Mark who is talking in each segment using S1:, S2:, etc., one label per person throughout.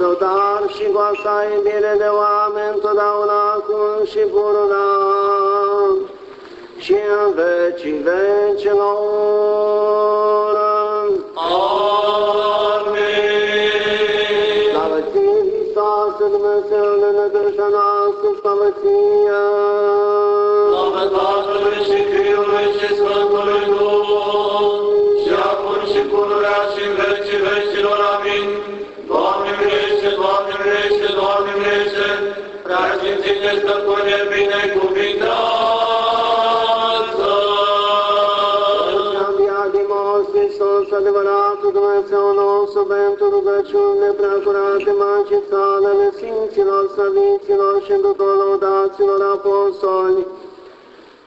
S1: său dar și goasa iubire de oameni totdeauna acum și pururea și în vecii vecilor.
S2: Amin.
S1: Slavă ție, Hristos, Dumnezeu, ne nădejde noastră, slavă ție.
S2: Slavă Tatălui și Fiului și Sfântului Duh, și acum și pururea și în vecii vecilor. Amin. Doamne mirește, Doamne mirește, Doamne mirește, prea cințite stăpâne binecuvintează.
S1: Diadimos Hristos, adevăratul Dumnezeu nostru, pentru rugăciunile preacurate, mancițalele Sfinților, Săviților și tuturor laudaților apostoli,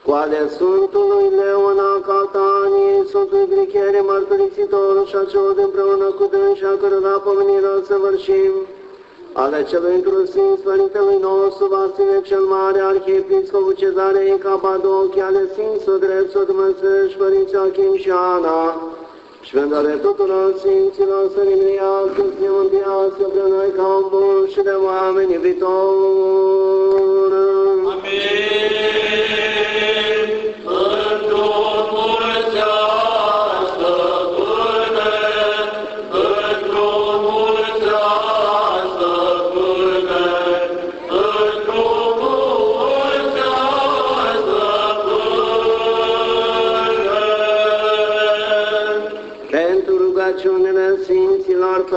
S1: cu ale Sfântului Leon al Cataniei, Sfântului Grichere, Mărturisitorul și acelor împreună cu dânsi, a cărora pomenirea să vârșim, ale celui într-un Părintelui nostru, Vasile cel Mare, Arhiepiscopul Cezarei Capadochia, ale Sfinților Dreptul Dumnezeu și Părinții Achim și Ana, și pentru ale tuturor Sfinților să riminească, să ne mântuiască pe noi ca un bun și de oameni iubitor.
S2: Amin.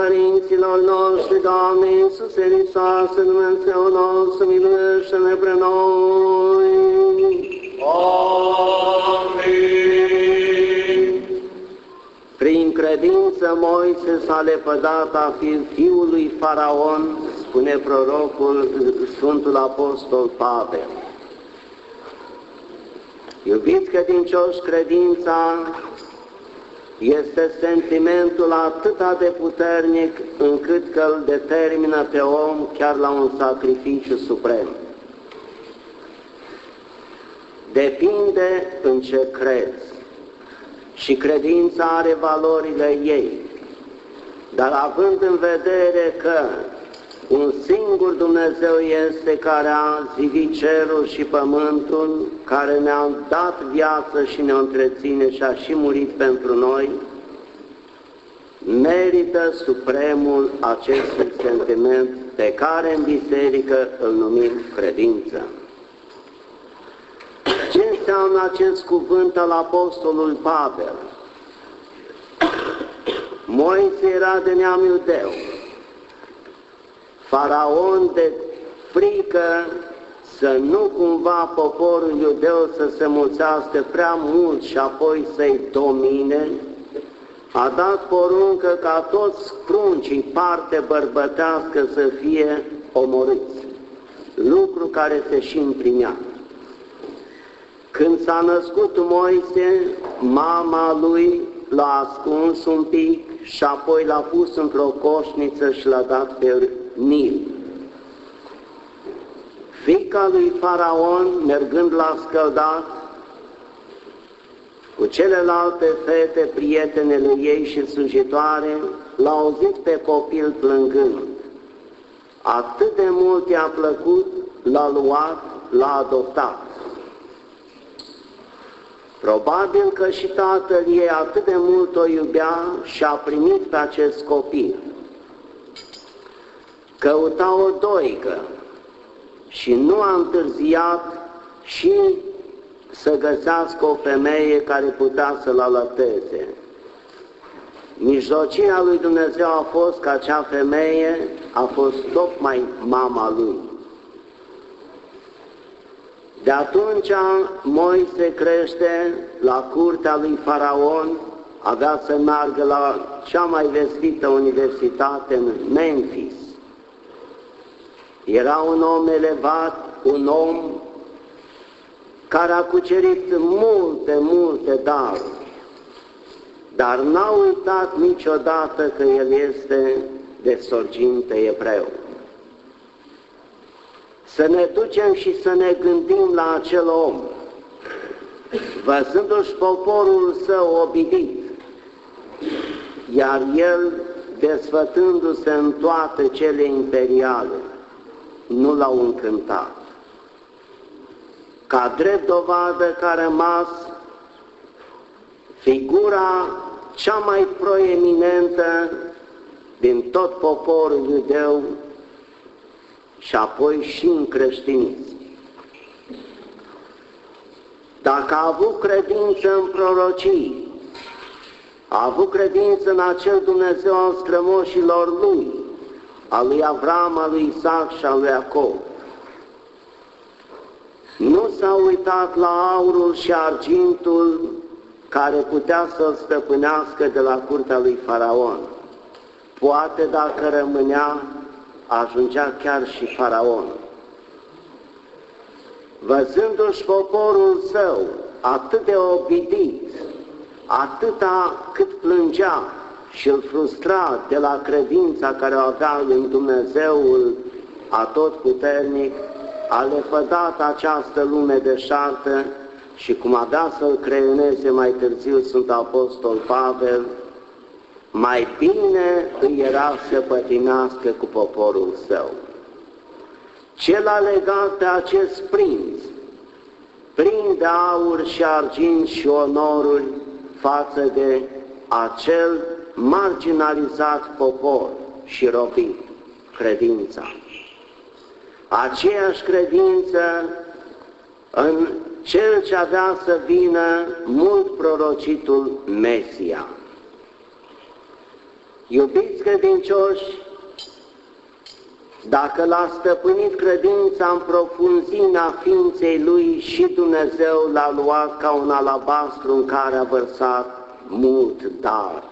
S1: Părinților noștri, Doamne Iisuse Hristoase, Dumnezeu nostru, miluiește-ne pre noi.
S2: Amin.
S1: Prin credință Moise s-a lepădat a fi fiului Faraon, spune prorocul Sfântul Apostol Pavel. Iubiți credincioși, credința este sentimentul atât de puternic încât că îl determină pe om chiar la un sacrificiu suprem. Depinde în ce crezi și credința are valorile ei, dar având în vedere că un singur Dumnezeu este care a zidit cerul și pământul, care ne-a dat viață și ne întreține și a și murit pentru noi, merită supremul acestui sentiment pe care în biserică îl numim credință. Ce înseamnă acest cuvânt al Apostolului Pavel? Moise era de neam iudeu. Faraon de frică să nu cumva poporul iudeu să se mulțească prea mult și apoi să-i domine, a dat poruncă ca toți pruncii parte bărbătească să fie omorâți, lucru care se și împlinea. Când s-a născut Moise, mama lui l-a ascuns un pic și apoi l-a pus într-o coșniță și l-a dat pe Nil. Fica lui Faraon, mergând la scăldat, cu celelalte fete, prietenele ei și slujitoare, l-au auzit pe copil plângând. Atât de mult i-a plăcut, l-a luat, l-a adoptat. Probabil că și tatăl ei atât de mult o iubea și a primit pe acest copil. Căuta o doică și nu a întârziat și să găsească o femeie care putea să-l alăteze. Mijlocia lui Dumnezeu a fost că acea femeie a fost tocmai mama lui. De atunci Moise crește la curtea lui Faraon, avea să meargă la cea mai vestită universitate în Memphis. Era un om elevat, un om care a cucerit multe, multe daruri, dar n-a uitat niciodată că el este de sorginte ebreu. Să ne ducem și să ne gândim la acel om, văzându-și poporul său obidit, iar el desfătându-se în toate cele imperiale, nu l-au încântat. Ca drept dovadă că a rămas figura cea mai proeminentă din tot poporul iudeu și apoi și în creștinism. Dacă a avut credință în prorocii, a avut credință în acel Dumnezeu al strămoșilor lui, al lui Avram, al lui Isaac și al lui Iacob. Nu s-a uitat la aurul și argintul care putea să-l stăpânească de la curtea lui Faraon. Poate dacă rămânea, ajungea chiar și Faraon. Văzându-și poporul său atât de obidit, atâta cât plângea și îl frustra de la credința care o avea în Dumnezeul atotputernic, a lepădat această lume deșartă și cum avea să-l creioneze mai târziu Sunt Apostol Pavel, mai bine îi era să pătimească cu poporul său. Cel a legat pe acest prinț, plin de aur și argint și onoruri față de acel marginalizat popor și robit, credința. Aceeași credință în cel ce avea să vină mult prorocitul Mesia. Iubiți credincioși, dacă l-a stăpânit credința în profunzimea ființei lui și Dumnezeu l-a luat ca un alabastru în care a vărsat mult dar.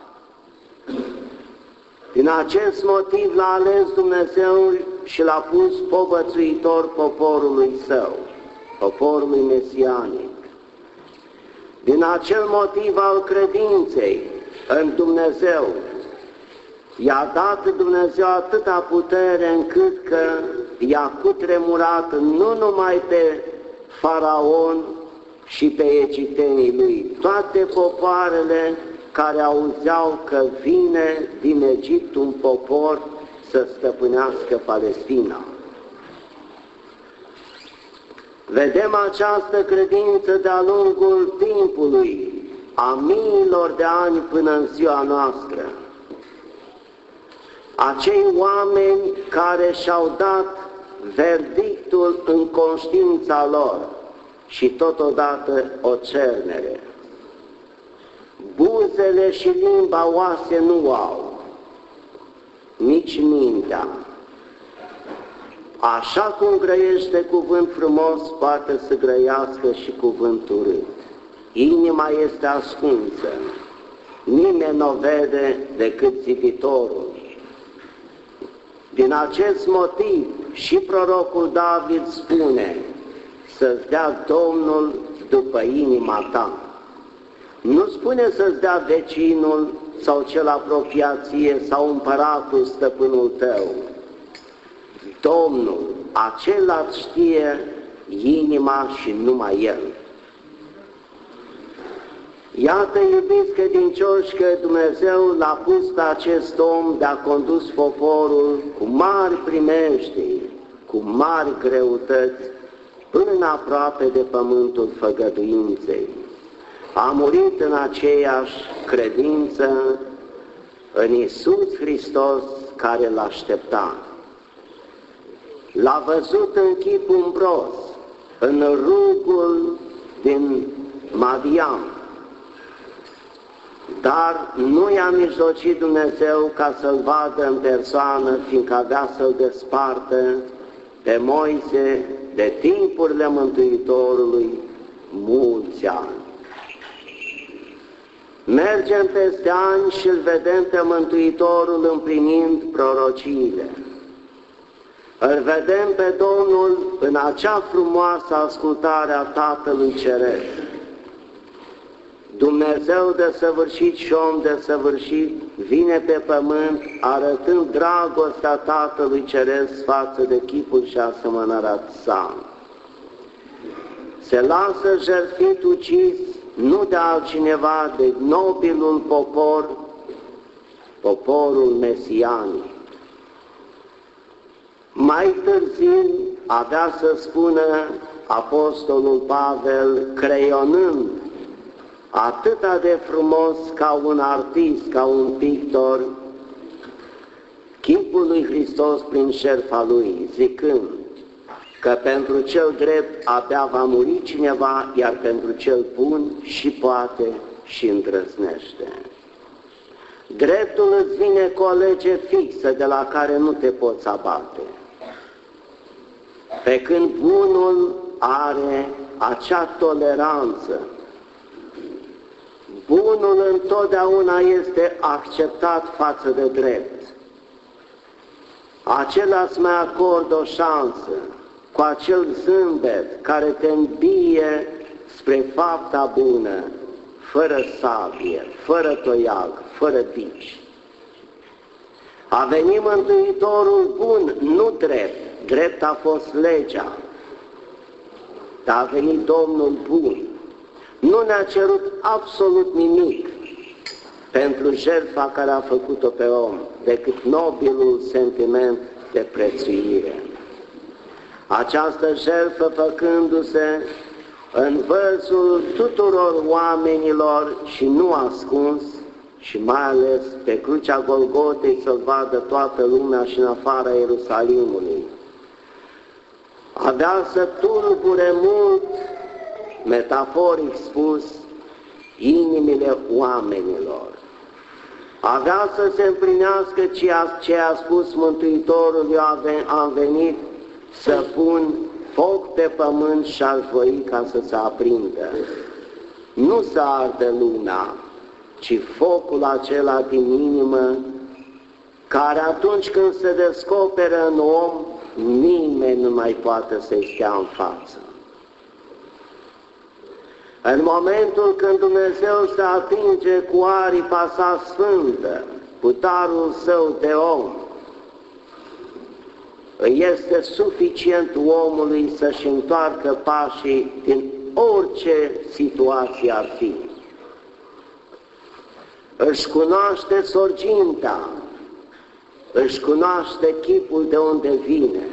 S1: Din acest motiv l-a ales Dumnezeu și l-a pus povățuitor poporului său, poporului mesianic. Din acel motiv al credinței în Dumnezeu, i-a dat Dumnezeu atâta putere încât că i-a cutremurat nu numai pe faraon și pe egiptenii lui, toate popoarele care auzeau că vine din Egipt un popor să stăpânească Palestina. Vedem această credință de-a lungul timpului, a miilor de ani până în ziua noastră. Acei oameni care și-au dat verdictul în conștiința lor și totodată o cernere. Buzele și limba oase nu au, nici mintea. Așa cum grăiește cuvânt frumos, poate să grăiască și cuvânt urât. Inima este ascunsă, nimeni nu o vede decât ziditorul. Din acest motiv și prorocul David spune să-ți dea Domnul după inima ta. Nu spune să-ți dea vecinul sau cel apropiație sau împăratul stăpânul tău. Domnul, acela știe inima și numai El. Iată, iubiți credincioși, că Dumnezeu l-a pus pe acest om de a condus poporul cu mari primești, cu mari greutăți, până aproape de pământul făgăduinței. A murit în aceeași credință în Isus Hristos care l-aștepta. L-a văzut în chip umbros, în rugul din Madiam, dar nu i-a mijlocit Dumnezeu ca să-l vadă în persoană, fiindcă avea să-l despartă pe Moise de timpurile Mântuitorului mulți ani. Mergem peste ani și îl vedem pe Mântuitorul împlinind prorociile. Îl vedem pe Domnul în acea frumoasă ascultare a Tatălui Ceresc. Dumnezeu de săvârșit și om de săvârșit vine pe pământ arătând dragostea Tatălui Ceresc față de chipul și asemănarea sa. Se lasă jertfit ucis nu de altcineva, de nobilul popor, poporul mesianic. Mai târziu avea să spună Apostolul Pavel, creionând atâta de frumos ca un artist, ca un pictor, chipul lui Hristos prin șerfa lui, zicând că pentru cel drept abia va muri cineva, iar pentru cel bun și poate și îndrăznește. Dreptul îți vine cu o lege fixă de la care nu te poți abate. Pe când bunul are acea toleranță, bunul întotdeauna este acceptat față de drept. Acela îți mai acordă o șansă cu acel zâmbet care te îmbie spre fapta bună, fără sabie, fără toiag, fără bici. A venit Mântuitorul bun, nu drept, drept a fost legea, dar a venit Domnul bun. Nu ne-a cerut absolut nimic pentru jertfa care a făcut-o pe om, decât nobilul sentiment de prețuire. Această jertfă făcându-se în văzul tuturor oamenilor și nu ascuns, și mai ales pe crucea Golgotei să-L vadă toată lumea și în afara Ierusalimului. Avea să tulbure mult, metaforic spus, inimile oamenilor. Avea să se împlinească ceea ce a spus Mântuitorul, eu am venit să pun foc pe pământ și aș voi ca să se aprindă. Nu să ardă luna, ci focul acela din inimă, care atunci când se descoperă în om, nimeni nu mai poate să-i stea în față. În momentul când Dumnezeu se atinge cu aripa sa sfântă, cu darul său de om, este suficient omului să-și întoarcă pașii din orice situație ar fi. Își cunoaște sorginta, își cunoaște chipul de unde vine.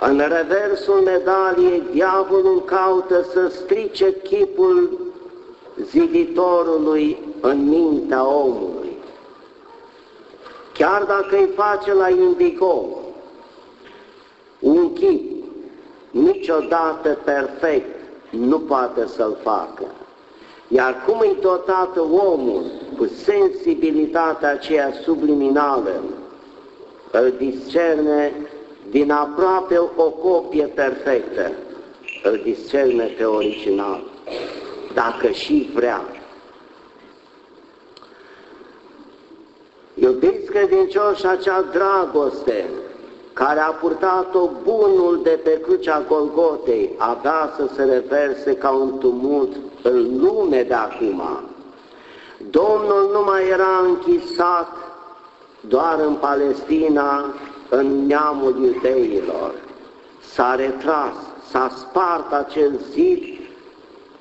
S1: În reversul medaliei, diavolul caută să strice chipul ziditorului în mintea omului chiar dacă îi face la indigo un chip niciodată perfect, nu poate să-l facă. Iar cum îi dotată omul cu sensibilitatea aceea subliminală, îl discerne din aproape o copie perfectă, îl discerne pe original, dacă și vrea. Iubiți credincioși, acea dragoste care a purtat-o bunul de pe crucea Golgotei, avea să se reverse ca un tumult în lume de acum. Domnul nu mai era închisat doar în Palestina, în neamul iudeilor. S-a retras, s-a spart acel zid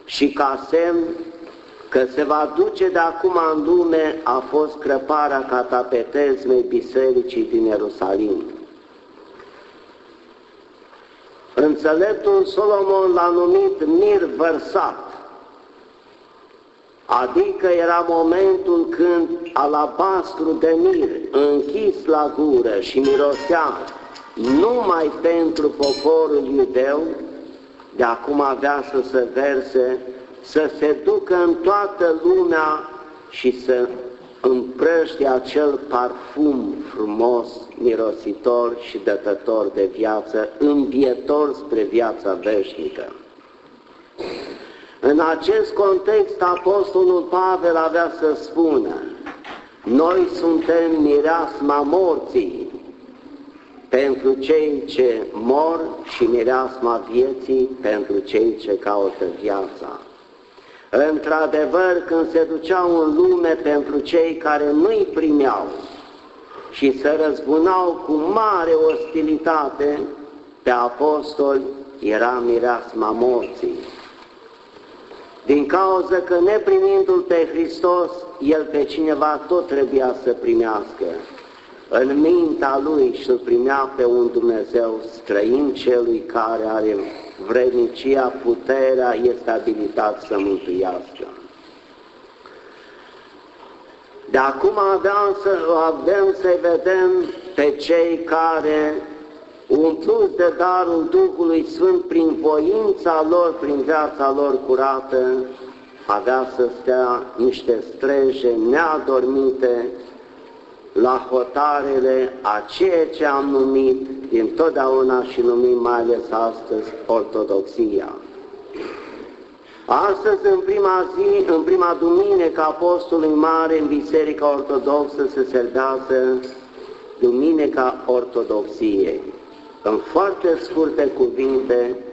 S1: și ca semn că se va duce de acum în lume a fost crăparea catapetezmei bisericii din Ierusalim. Înțeleptul Solomon l-a numit mir vărsat, adică era momentul când alabastru de mir închis la gură și mirosea numai pentru poporul iudeu, de acum avea să se verse să se ducă în toată lumea și să împrăște acel parfum frumos, mirositor și dătător de viață, învietor spre viața veșnică. În acest context, Apostolul Pavel avea să spună, noi suntem mireasma morții pentru cei ce mor și mireasma vieții pentru cei ce caută viața. Într-adevăr, când se duceau în lume pentru cei care nu-i primeau și se răzbunau cu mare ostilitate pe apostoli, era mireasma morții. din cauza că neprimindu-L pe Hristos, El pe cineva tot trebuia să primească. În mintea Lui și-L primea pe un Dumnezeu străin celui care are vrednicia, puterea, este abilitat să mântuiască. De acum avem să, avem să vedem pe cei care, umpluți de darul Duhului Sfânt prin voința lor, prin viața lor curată, avea să stea niște streje neadormite la hotarele a ceea ce am numit din totdeauna și numim mai ales astăzi ortodoxia. Astăzi, în prima zi, în prima duminică Apostolului Mare în Biserica Ortodoxă se servează Duminica Ortodoxiei. În foarte scurte cuvinte,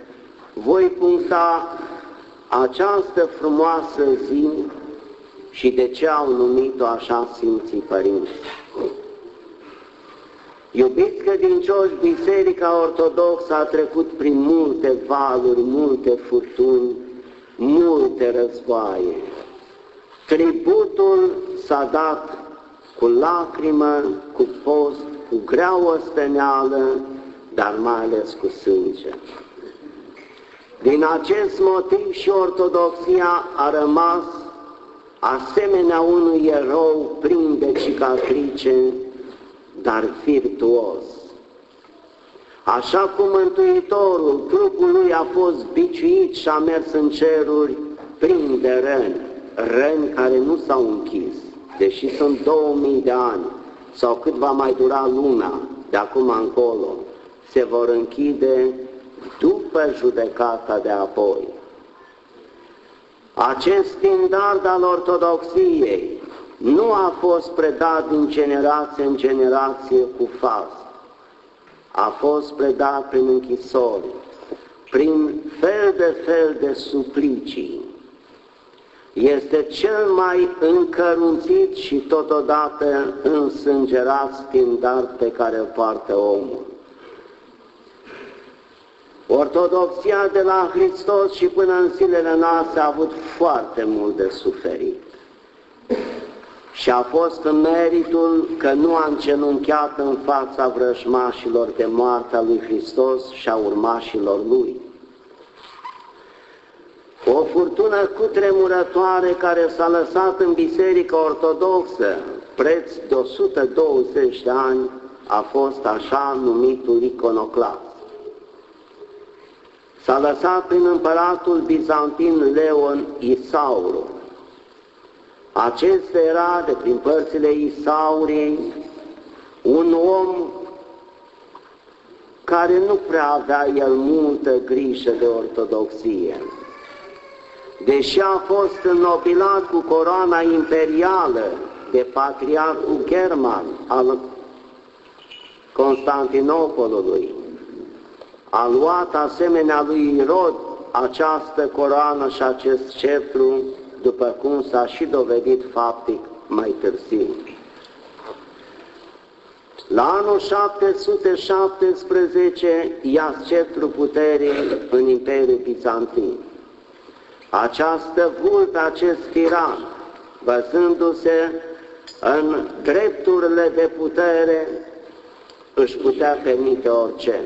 S1: voi puncta această frumoasă zi și de ce au numit-o așa Sfinții Părinți. Iubiți credincioși, Biserica Ortodoxă a trecut prin multe valuri, multe furtuni, multe războaie. Tributul s-a dat cu lacrimă, cu post, cu grea osteneală, dar mai ales cu sânge. Din acest motiv și ortodoxia a rămas asemenea unui erou plin de cicatrice, dar virtuos. Așa cum Mântuitorul, trupul lui a fost biciuit și a mers în ceruri plin de răni, răni care nu s-au închis, deși sunt 2000 de ani, sau cât va mai dura lumea de acum încolo, se vor închide după judecata de apoi. Acest standard al ortodoxiei nu a fost predat din generație în generație cu fals, a fost predat prin închisori, prin fel de fel de suplicii. Este cel mai încărunțit și totodată însângerat standard pe care îl poartă omul. Ortodoxia de la Hristos și până în zilele noastre a avut foarte mult de suferit. Și a fost în meritul că nu a încenunchiat în fața vrăjmașilor de moartea lui Hristos și a urmașilor lui. O furtună cutremurătoare care s-a lăsat în Biserica Ortodoxă, preț de 120 de ani, a fost așa numitul iconoclast. S-a lăsat prin împăratul bizantin Leon Isauru. Acesta era, de prin părțile Isaurii, un om care nu prea avea el multă grijă de ortodoxie. Deși a fost înnobilat cu coroana imperială de patriarhul German al Constantinopolului, a luat asemenea lui Irod această coroană și acest cetru, după cum s-a și dovedit faptic mai târziu. La anul 717 ia cetru puterii în Imperiul Bizantin. Această vultă, acest tiran, văzându-se în drepturile de putere, își putea permite orice.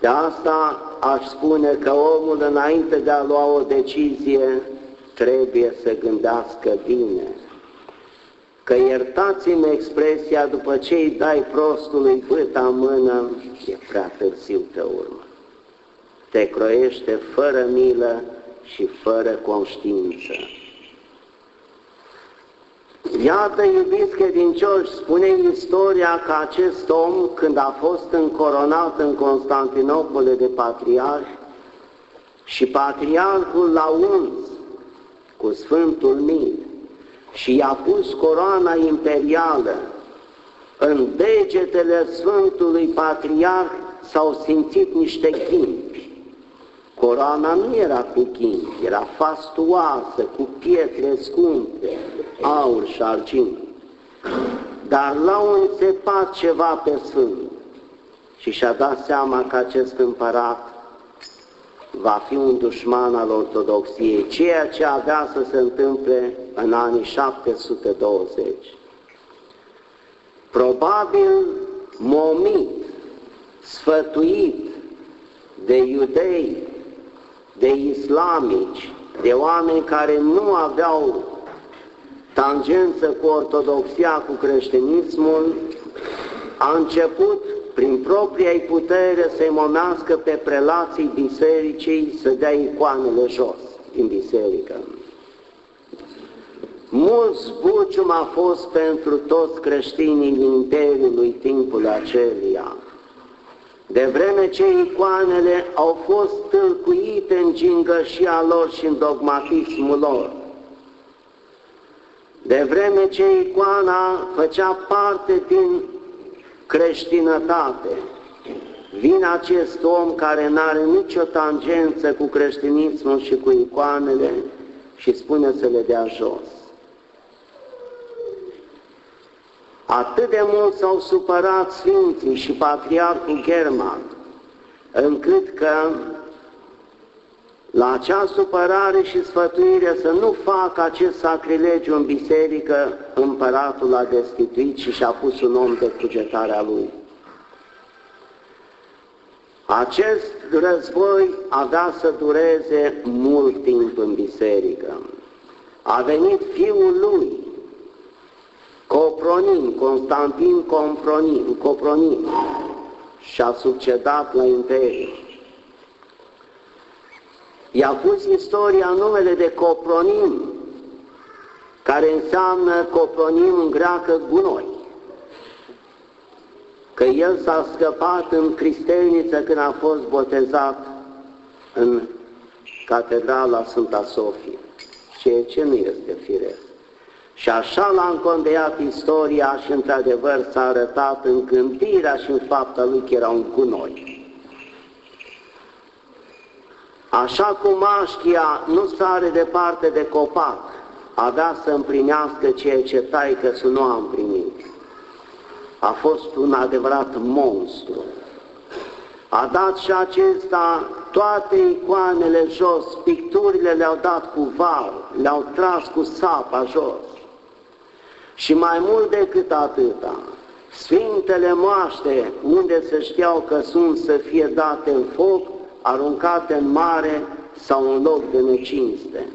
S1: De asta aș spune că omul, înainte de a lua o decizie, trebuie să gândească bine. Că iertați-mi expresia, după ce îi dai prostului bâta în mână, e prea târziu pe urmă. Te croiește fără milă și fără conștiință. Iată, iubiți credincioși, spune istoria că acest om, când a fost încoronat în Constantinopole de patriarh, și patriarhul l-a uns cu Sfântul Mil și i-a pus coroana imperială în degetele Sfântului Patriarh s-au simțit niște chimpi. Coroana nu era cu chimpi, era fastuoasă, cu pietre scumpe, aur și argint, dar l-au înțepat ceva pe Sfânt și și-a dat seama că acest împărat va fi un dușman al ortodoxiei, ceea ce avea să se întâmple în anii 720. Probabil momit, sfătuit de iudei, de islamici, de oameni care nu aveau tangență cu ortodoxia, cu creștinismul, a început prin propria ei putere să-i momească pe prelații bisericii să dea icoanele jos din biserică. Mult zbucium a fost pentru toți creștinii din Imperiului timpul acelia. De vreme ce icoanele au fost tâlcuite în gingășia lor și în dogmatismul lor, de vreme ce icoana făcea parte din creștinătate, vine acest om care nu are nicio tangență cu creștinismul și cu icoanele și spune să le dea jos. Atât de mult s-au supărat Sfinții și Patriarhul German, încât că la acea supărare și sfătuire să nu facă acest sacrilegiu în biserică, împăratul a destituit și și-a pus un om de cugetarea lui. Acest război avea să dureze mult timp în biserică. A venit fiul lui, Copronim, Constantin Compronim, Copronim, și a succedat la Imperiu. I-a pus istoria numele de Copronim, care înseamnă Copronim în greacă gunoi. Că el s-a scăpat în Cristelniță când a fost botezat în Catedrala Sfânta Sofie, ceea ce nu este firesc. Și așa l-a încondeiat istoria și într-adevăr s-a arătat în gândirea și în fapta lui că era un gunoi. Așa cum mașchia nu sare departe de copac, avea să împlinească ceea ce taică să nu a împlinit. A fost un adevărat monstru. A dat și acesta toate icoanele jos, picturile le-au dat cu var, le-au tras cu sapa jos. Și mai mult decât atâta, Sfintele moaște, unde se știau că sunt să fie date în foc, aruncate în mare sau în loc de necinste.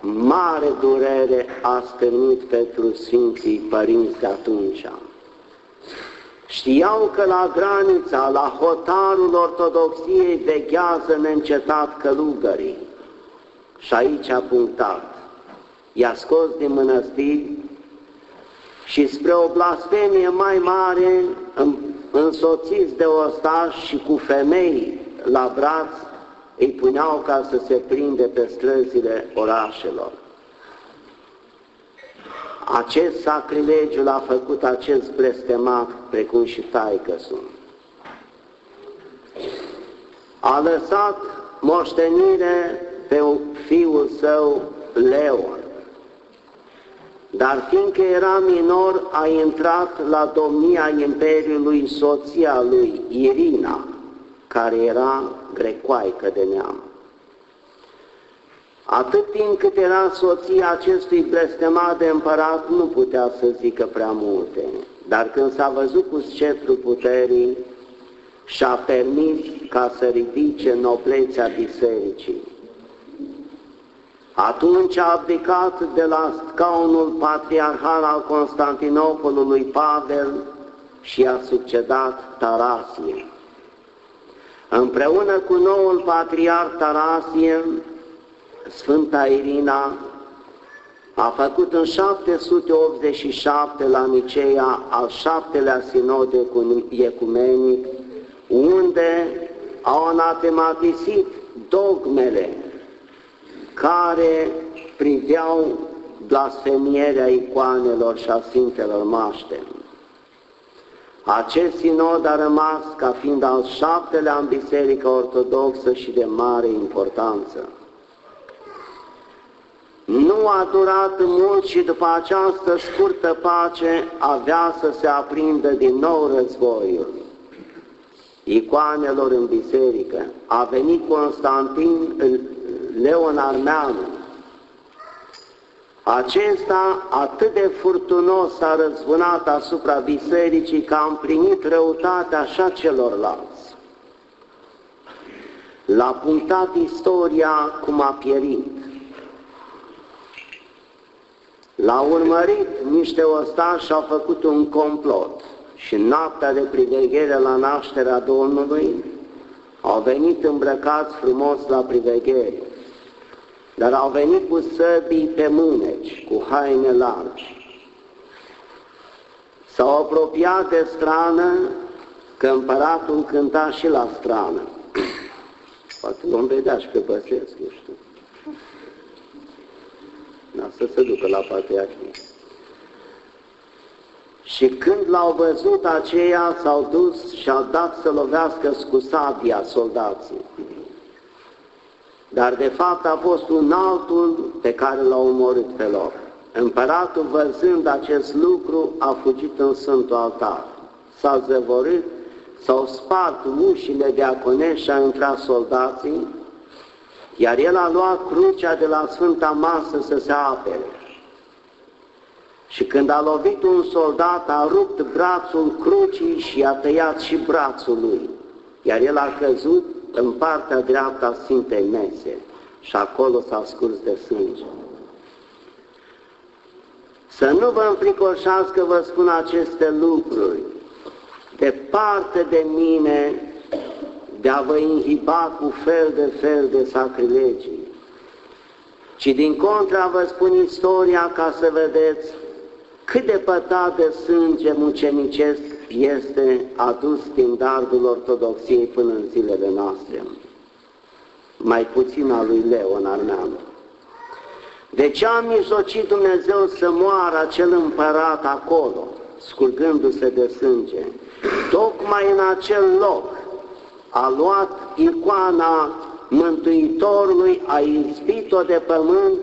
S1: Mare durere a stârnit pentru Sfinții Părinți de atunci. Știau că la granița, la hotarul ortodoxiei veghează neîncetat călugării. Și aici a punctat. I-a scos din mănăstiri și spre o blasfemie mai mare însoțiți de ostași și cu femei la braț, îi puneau ca să se prinde pe străzile orașelor. Acest sacrilegiu l-a făcut acest blestemat, precum și taică sunt. A lăsat moștenire pe fiul său Leon. Dar fiindcă era minor, a intrat la domnia Imperiului soția lui, Irina, care era grecoaică de neam. Atât timp cât era soția acestui blestemat de împărat, nu putea să zică prea multe, dar când s-a văzut cu sceptrul puterii, și-a permis ca să ridice noblețea bisericii atunci a abdicat de la scaunul patriarhal al Constantinopolului Pavel și a succedat Tarasie. Împreună cu noul patriarh Tarasie, Sfânta Irina a făcut în 787 la Niceea al șaptelea sinod ecumenic, unde au anatematisit dogmele care priveau blasfemierea icoanelor și a Sfintelor Maște. Acest sinod a rămas ca fiind al șaptelea în Biserica Ortodoxă și de mare importanță. Nu a durat mult și după această scurtă pace avea să se aprindă din nou războiul. icoanelor în biserică. A venit Constantin Leon Armeanu. Acesta atât de furtunos s-a răzbunat asupra bisericii că a împlinit răutatea așa celorlalți. L-a punctat istoria cum a pierit. L-a urmărit niște ostași și au făcut un complot și în noaptea de priveghere la nașterea Domnului au venit îmbrăcați frumos la priveghere, dar au venit cu săbii pe mâneci, cu haine largi. S-au apropiat de strană, că împăratul cânta și la strană. Poate vom vedea și pe Băsescu, știu. Da, să se ducă la patriarhie. Și când l-au văzut aceia, s-au dus și au dat să lovească cu sabia soldații. Dar de fapt a fost un altul pe care l-au omorât pe loc. Împăratul, văzând acest lucru, a fugit în Sfântul Altar. S-a zăvorât, s-au spart ușile de aconești și a intrat soldații, iar el a luat crucea de la Sfânta Masă să se apere. Și când a lovit un soldat, a rupt brațul crucii și a tăiat și brațul lui, iar el a căzut în partea dreaptă a Sfintei Mese și acolo s-a scurs de sânge. Să nu vă înfricoșați că vă spun aceste lucruri. Departe de mine de a vă inhiba cu fel de fel de sacrilegii, ci din contra vă spun istoria ca să vedeți cât de pătat de sânge mucenicesc este adus din dardul ortodoxiei până în zilele noastre. Mai puțin al lui Leon Armeanu. De ce a mijlocit Dumnezeu să moară acel împărat acolo, scurgându-se de sânge? Tocmai în acel loc a luat icoana Mântuitorului, a ispit-o de pământ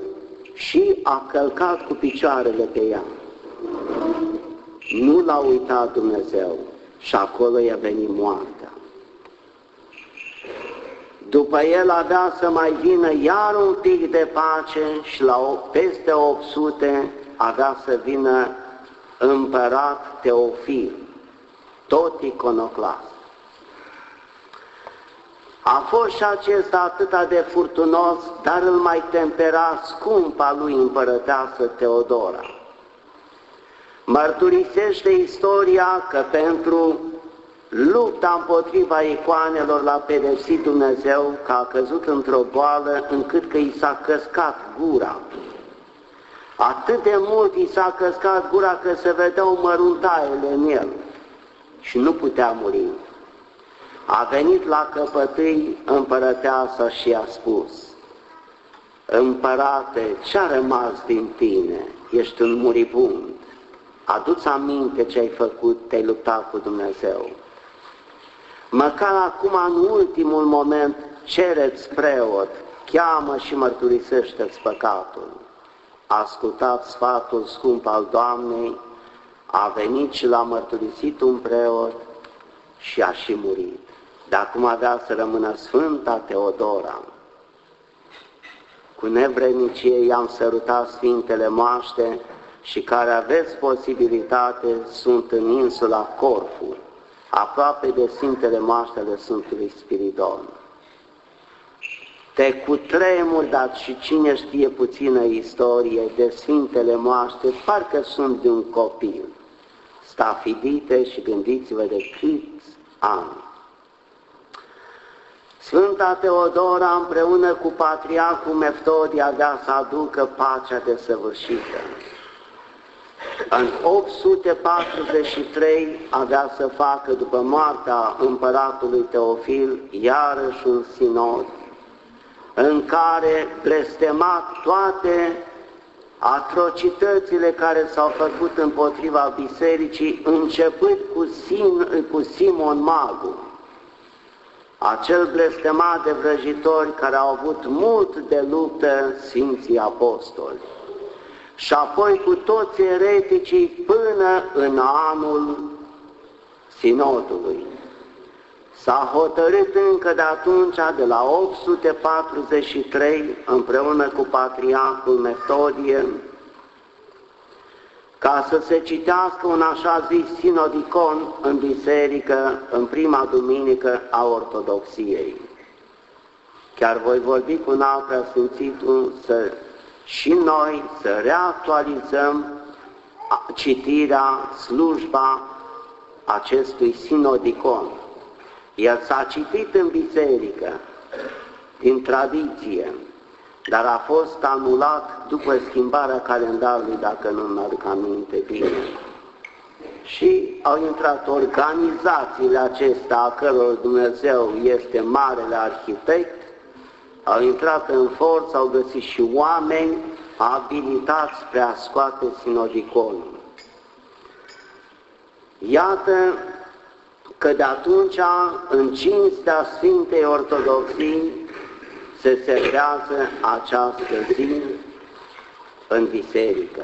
S1: și a călcat cu picioarele pe ea. Nu l-a uitat Dumnezeu și acolo i-a venit moartea. După el avea să mai vină iar un pic de pace și la peste 800 avea să vină împărat Teofil, tot iconoclast. A fost și acesta atât de furtunos, dar îl mai tempera scumpa lui împărăteasă Teodora. Mărturisește istoria că pentru lupta împotriva icoanelor l-a pedepsit Dumnezeu că a căzut într-o boală încât că i s-a căscat gura. Atât de mult i s-a căscat gura că se vedeau măruntaiele în el și nu putea muri. A venit la căpătâi împărăteasa și i-a spus, Împărate, ce-a rămas din tine? Ești un muribund. Adu-ți aminte ce ai făcut, te-ai luptat cu Dumnezeu. Măcar acum, în ultimul moment, cereți preot, cheamă și mărturisește-ți păcatul. Ascultați sfatul scump al Doamnei, a venit și l-a mărturisit un preot și a și murit. De acum avea să rămână Sfânta Teodora. Cu nevrenicie i-am sărutat Sfintele Moaște și care aveți posibilitate sunt în insula Corfu, aproape de Sfintele Moaște ale Sfântului Spiridon. Te cutremur, dar și cine știe puțină istorie de Sfintele Moaște, parcă sunt de un copil. Stafidite și gândiți-vă de câți ani. Sfânta Teodora împreună cu Patriarhul Meftodie avea să aducă pacea desăvârșită. În 843 avea să facă, după moartea împăratului Teofil, iarăși un sinod în care blestema toate atrocitățile care s-au făcut împotriva bisericii, începând cu, Sim, cu Simon Magu, acel blestemat de vrăjitori care au avut mult de luptă Sfinții Apostoli și apoi cu toți ereticii până în anul Sinodului. S-a hotărât încă de atunci, de la 843, împreună cu Patriarhul Metodie, ca să se citească un așa zis sinodicon în biserică, în prima duminică a Ortodoxiei. Chiar voi vorbi cu un alt preasfințitul să și noi să reactualizăm citirea, slujba acestui sinodicon. El s-a citit în biserică, din tradiție, dar a fost anulat după schimbarea calendarului, dacă nu-mi aduc aminte bine. Și au intrat organizațiile acestea, a căror Dumnezeu este marele arhitect, au intrat în forță, au găsit și oameni abilitați spre a scoate sinodiconul. Iată că de atunci, în cinstea Sfintei Ortodoxii, se servează această zi în biserică.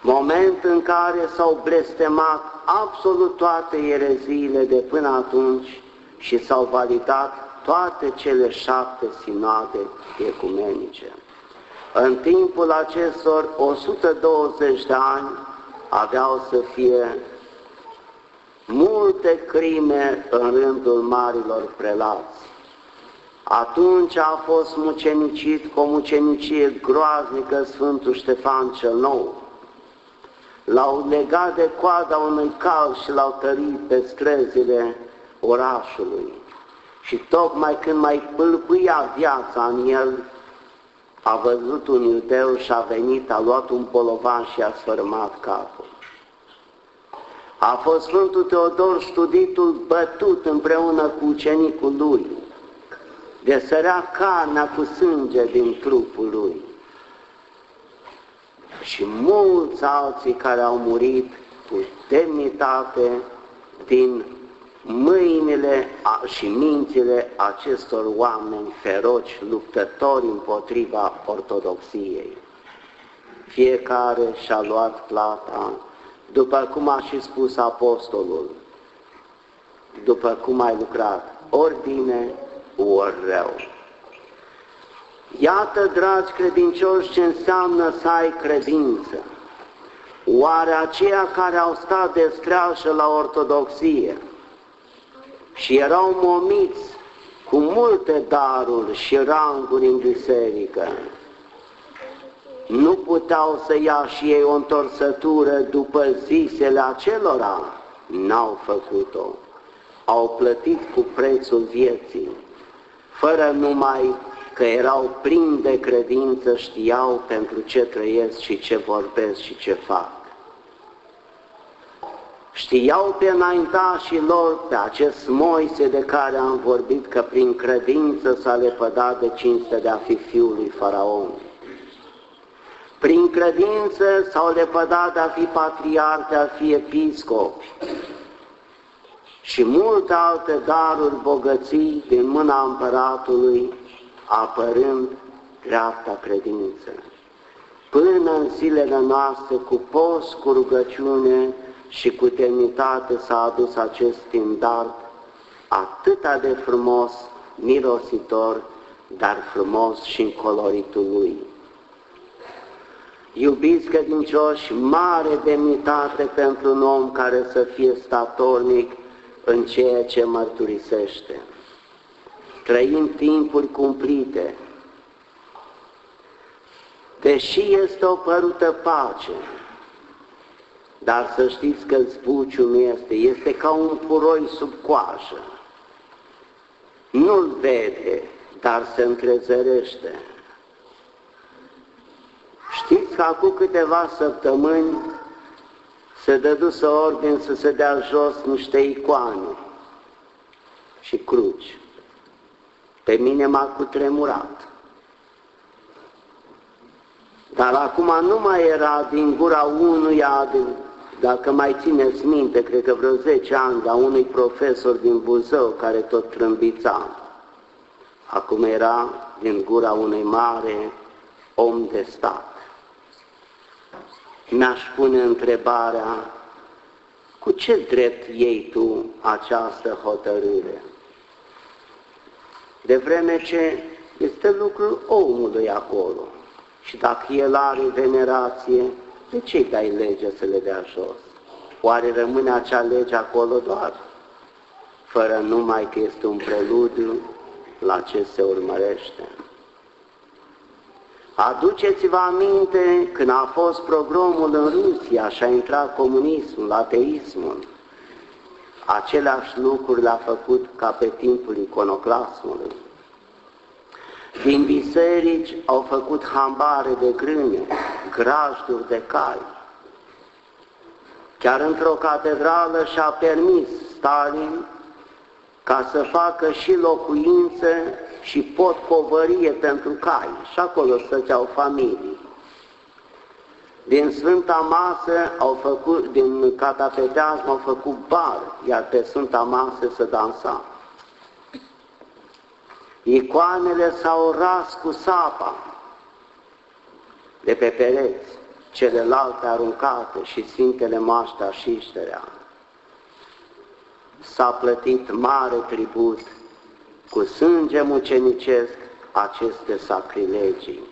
S1: Moment în care s-au blestemat absolut toate ereziile de până atunci și s-au validat toate cele șapte sinoade ecumenice. În timpul acestor 120 de ani aveau să fie multe crime în rândul marilor prelați. Atunci a fost mucenicit cu o mucenicie groaznică Sfântul Ștefan cel Nou. L-au legat de coada unui cal și l-au tărit pe străzile orașului. Și tocmai când mai pâlpâia viața în el, a văzut un iudeu și a venit, a luat un polovan și a sfărmat capul. A fost Sfântul Teodor studitul bătut împreună cu ucenicul lui, de sărea carnea cu sânge din trupul lui. Și mulți alții care au murit cu demnitate din mâinile și mințile acestor oameni feroci, luptători împotriva ortodoxiei. Fiecare și-a luat plata, după cum a și spus apostolul, după cum ai lucrat, ori bine, ori rău. Iată, dragi credincioși, ce înseamnă să ai credință. Oare aceia care au stat de streașă la ortodoxie, și erau momiți cu multe daruri și ranguri în biserică. Nu puteau să ia și ei o întorsătură după zisele acelora, n-au făcut-o. Au plătit cu prețul vieții, fără numai că erau plini de credință, știau pentru ce trăiesc și ce vorbesc și ce fac. Știau pe înaintașii lor, pe acest Moise de care am vorbit, că prin credință s-a lepădat de cinste de a fi fiul lui Faraon. Prin credință s-au lepădat de a fi patriarhi, de a fi episcopi și multe alte daruri bogății din mâna împăratului, apărând dreapta credință. Până în zilele noastre, cu post, cu rugăciune, și cu demnitate s-a adus acest standard atât de frumos, mirositor, dar frumos și în coloritul lui. Iubiți credincioși, mare demnitate pentru un om care să fie statornic în ceea ce mărturisește. Trăim timpuri cumplite, deși este o părută pace, dar să știți că zbuciul este, este ca un puroi sub coajă. Nu-l vede, dar se întrezărește. Știți că acum câteva săptămâni se dăduse ordin să se dea jos niște icoane și cruci. Pe mine m-a cutremurat. Dar acum nu mai era din gura unuia, din dacă mai țineți minte, cred că vreo 10 ani, la unui profesor din Buzău care tot trâmbița. Acum era din gura unui mare om de stat. Mi-aș pune întrebarea, Cu ce drept iei tu această hotărâre? De vreme ce este lucrul omului acolo. Și dacă el are venerație, de ce dai lege să le dea jos? Oare rămâne acea lege acolo doar? Fără numai că este un preludiu la ce se urmărește. Aduceți-vă aminte când a fost progromul în Rusia și a intrat comunismul, ateismul. Aceleași lucruri le-a făcut ca pe timpul iconoclasmului. Din biserici au făcut hambare de grâne, grajduri de cai. Chiar într-o catedrală și-a permis Stalin ca să facă și locuințe și pot covărie pentru cai. Și acolo stăteau familii. Din Sfânta Masă au făcut, din catafeteazm au făcut bar, iar pe Sfânta Masă se dansa. Icoanele s-au ras cu sapa de pe pereți, celelalte aruncate și Sfintele Maștea și Ișterea. S-a plătit mare tribut cu sânge mucenicesc aceste sacrilegii.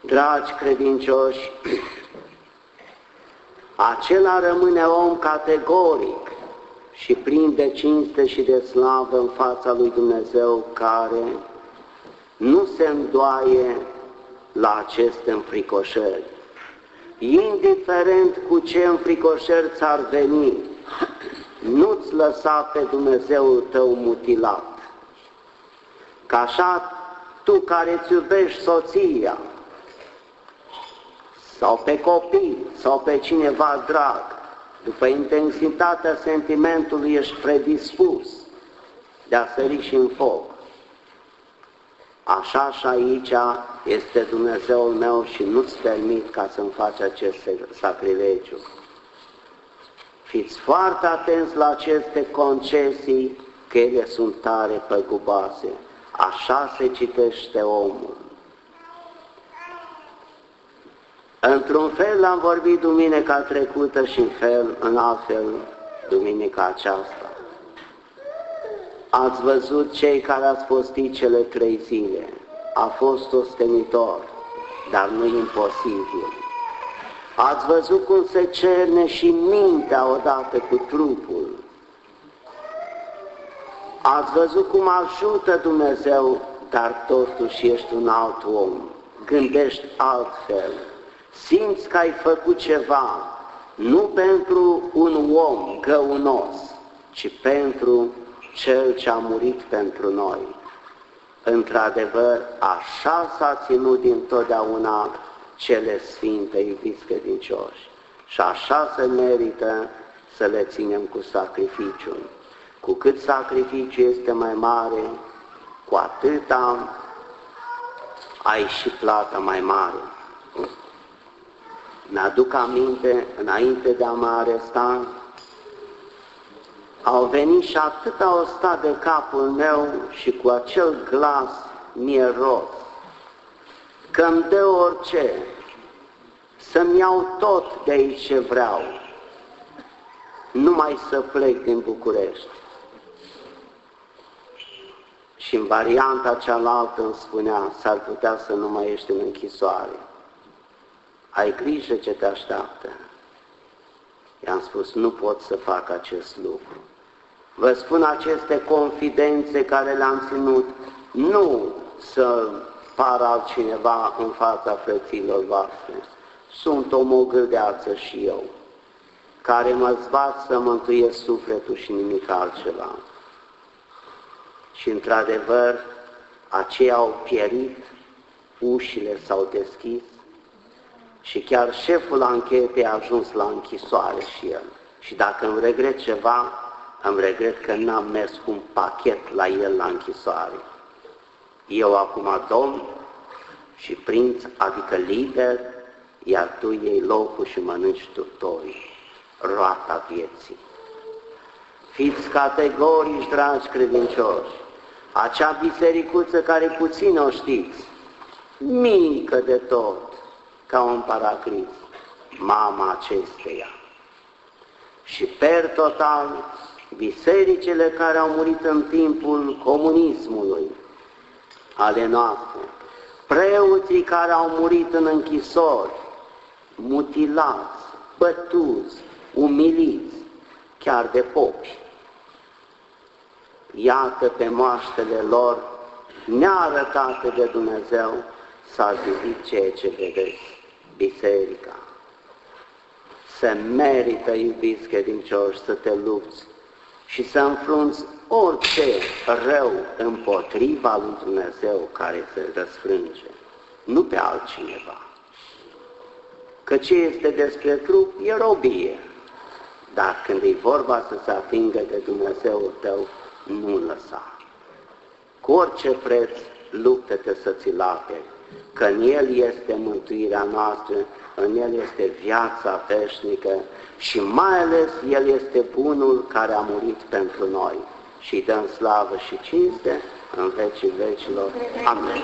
S1: Dragi credincioși, acela rămâne om categoric și plin de cinste și de slavă în fața lui Dumnezeu care nu se îndoaie la aceste înfricoșări. Indiferent cu ce înfricoșări ți-ar veni, nu-ți lăsa pe Dumnezeul tău mutilat. Ca așa tu care îți iubești soția, sau pe copii, sau pe cineva drag, după intensitatea sentimentului ești predispus de a sări și în foc. Așa și aici este Dumnezeul meu și nu-ți permit ca să-mi faci acest sacrilegiu. Fiți foarte atenți la aceste concesii, că ele sunt tare păgubase. Așa se citește omul. Într-un fel am vorbit duminica trecută și în fel, în alt fel, duminica aceasta. Ați văzut cei care ați postit cele trei zile. A fost ostenitor, dar nu imposibil. Ați văzut cum se cerne și mintea odată cu trupul. Ați văzut cum ajută Dumnezeu, dar totuși ești un alt om. Gândești altfel. Simți că ai făcut ceva, nu pentru un om găunos, ci pentru Cel ce a murit pentru noi. Într-adevăr, așa s-a ținut dintotdeauna cele sfinte, iubiți credincioși. Și așa se merită să le ținem cu sacrificiu. Cu cât sacrificiu este mai mare, cu atâta ai și plată mai mare. Mi-aduc aminte, înainte de a mă aresta, au venit și atât au stat de capul meu și cu acel glas mieros, că îmi dă orice, să-mi iau tot de aici ce vreau, numai să plec din București. Și în varianta cealaltă îmi spunea, s-ar putea să nu mai ești în închisoare. Ai grijă ce te așteaptă. I-am spus, nu pot să fac acest lucru. Vă spun aceste confidențe care le-am ținut, nu să par altcineva în fața frăților voastre. Sunt o mogâldeață și eu, care mă zbat să mântuiesc sufletul și nimic altceva. Și într-adevăr, aceia au pierit, ușile s-au deschis și chiar șeful anchetei a ajuns la închisoare și el. Și dacă îmi regret ceva, îmi regret că n-am mers cu un pachet la el la închisoare. Eu acum domn și prinț, adică lider, iar tu iei locul și mănânci tutorii, roata vieții. Fiți categorici, dragi credincioși, acea bisericuță care puțin o știți, mică de tot, ca un paraclis, mama acesteia, și per total bisericile care au murit în timpul comunismului ale noastre, preoții care au murit în închisori, mutilați, bătuți, umiliți, chiar de popi. Iată pe moaștele lor, nearătate de Dumnezeu, s-a zidit ceea ce vedeți, biserica. Se merită, iubiți credincioși, să te lupți și să înfrunți orice rău împotriva lui Dumnezeu care se răsfrânge, nu pe altcineva. Că ce este despre trup e robie, dar când e vorba să se atingă de Dumnezeul tău, nu lăsa. Cu orice preț, luptă-te să ți-l că în El este mântuirea noastră, în El este viața veșnică și mai ales El este bunul care a murit pentru noi și dăm slavă și cinste în vecii vecilor. Amin.